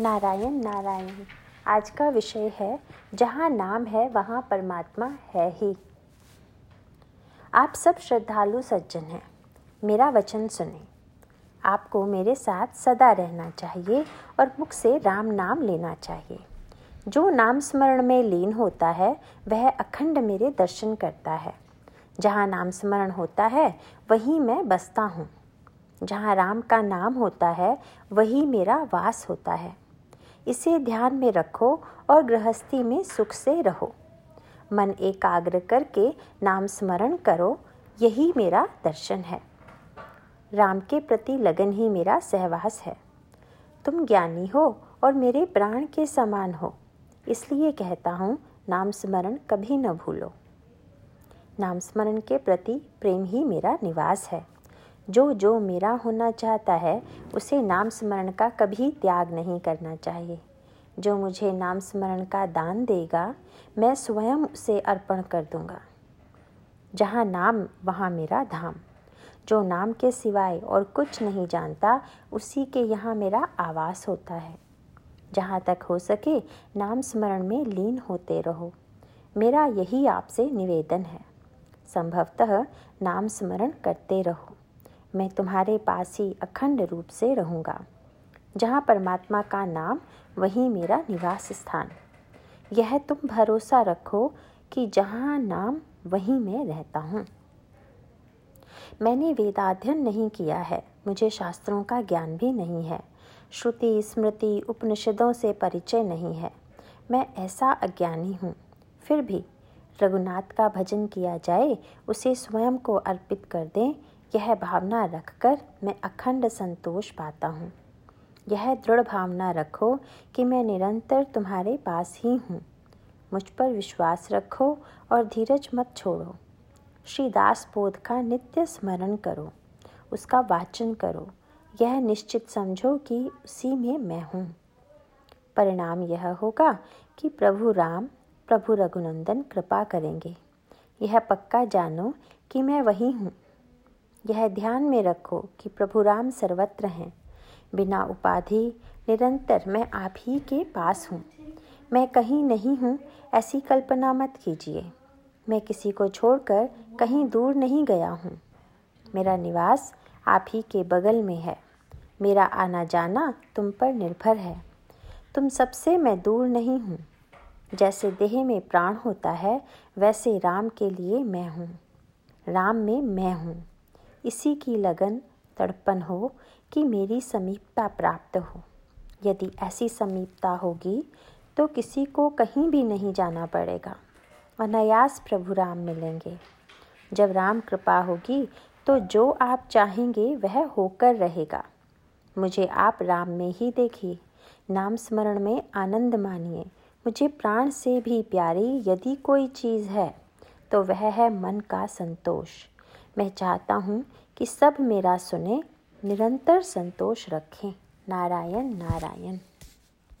नारायण नारायण। आज का विषय है, जहाँ नाम है, वहाँ परमात्मा है ही। आप सब श्रद्धालु सज्जन हैं। मेरा वचन सुने। आपको मेरे साथ सदा रहना चाहिए और मुख से राम नाम लेना चाहिए। जो नाम स्मरण में लीन होता है, वह अखंड मेरे दर्शन करता है। जहाँ नाम स्मरण होता है, वहीं मैं बसता हूँ। जहाँ राम का नाम होता है, वही मेरा वास होता है। इसे ध्यान में रखो और गृहस्थी में सुख से रहो। मन एकाग्र करके नाम स्मरण करो, यही मेरा दर्शन है। राम के प्रति लगन ही मेरा सहवास है। तुम ज्ञानी हो और मेरे प्राण के समान हो, इसलिए कहता हूँ, नाम स्मरण कभी न भूलो। नाम स्मरण के प्रति प्रेम ही मेरा निवास है। जो जो मेरा होना चाहता है, उसे नाम स्मरण का कभी त्याग नहीं करना चाहिए। जो मुझे नाम स्मरण का दान देगा, मैं स्वयं उसे अर्पण कर दूँगा। जहाँ नाम, वहाँ मेरा धाम। जो नाम के सिवाय और कुछ नहीं जानता, उसी के यहाँ मेरा आवास होता है। जहाँ तक हो सके, नाम स्मरण में लीन होते रहो। मेरा यही आपसे निवेदन है। संभवतः नाम स्मरण करते रहो। मैं तुम्हारे पास ही अखंड रूप से रहूँगा। जहाँ परमात्मा का नाम, वहीं मेरा निवास स्थान। यह तुम भरोसा रखो कि जहाँ नाम, वहीं मैं रहता हूँ। मैंने वेदाध्ययन नहीं किया है। मुझे शास्त्रों का ज्ञान भी नहीं है। श्रुति, स्मृति, उपनिषदों से परिचय नहीं है। मैं ऐसा अज्ञानी हूँ। फिर भी रघुनाथ का भजन किया जाए, उसे स्वयं को अर्पित कर दें यह भावना रखकर मैं अखंड संतोष पाता हूँ। यह दृढ़ भावना रखो कि मैं निरंतर तुम्हारे पास ही हूँ। मुझ पर विश्वास रखो और धीरज मत छोड़ो। श्री दास बोध का नित्य स्मरण करो। उसका वाचन करो। यह निश्चित समझो कि उसी में मैं हूँ। परिणाम यह होगा कि प्रभु राम, प्रभु रघुनंदन कृपा करेंगे। यह पक्का जानो कि मैं वही हूँ। यह ध्यान में रखो कि प्रभु राम सर्वत्र हैं। बिना उपाधि, निरंतर मैं आप ही के पास हूँ। मैं कहीं नहीं हूँ, ऐसी कल्पना मत कीजिए। मैं किसी को छोड़कर कहीं दूर नहीं गया हूँ। मेरा निवास आप ही के बगल में है। मेरा आना जाना तुम पर निर्भर है। तुम सबसे मैं दूर नहीं हूँ। जैसे देह में प्राण होता है, वैसे राम के लिए मैं हूँ। राम में मैं हूँ। इसी की लगन तड़पन हो कि मेरी समीपता प्राप्त हो। यदि ऐसी समीपता होगी तो किसी को कहीं भी नहीं जाना पड़ेगा। अनायास प्रभु राम मिलेंगे। जब राम कृपा होगी तो जो आप चाहेंगे वह होकर रहेगा। मुझे आप राम में ही देखिए। नाम स्मरण में आनंद मानिए। मुझे प्राण से भी प्यारी यदि कोई चीज़ है तो वह है मन का संतोष। मैं चाहता हूँ कि सब मेरा सुने निरंतर संतोष रखें। नारायण नारायण।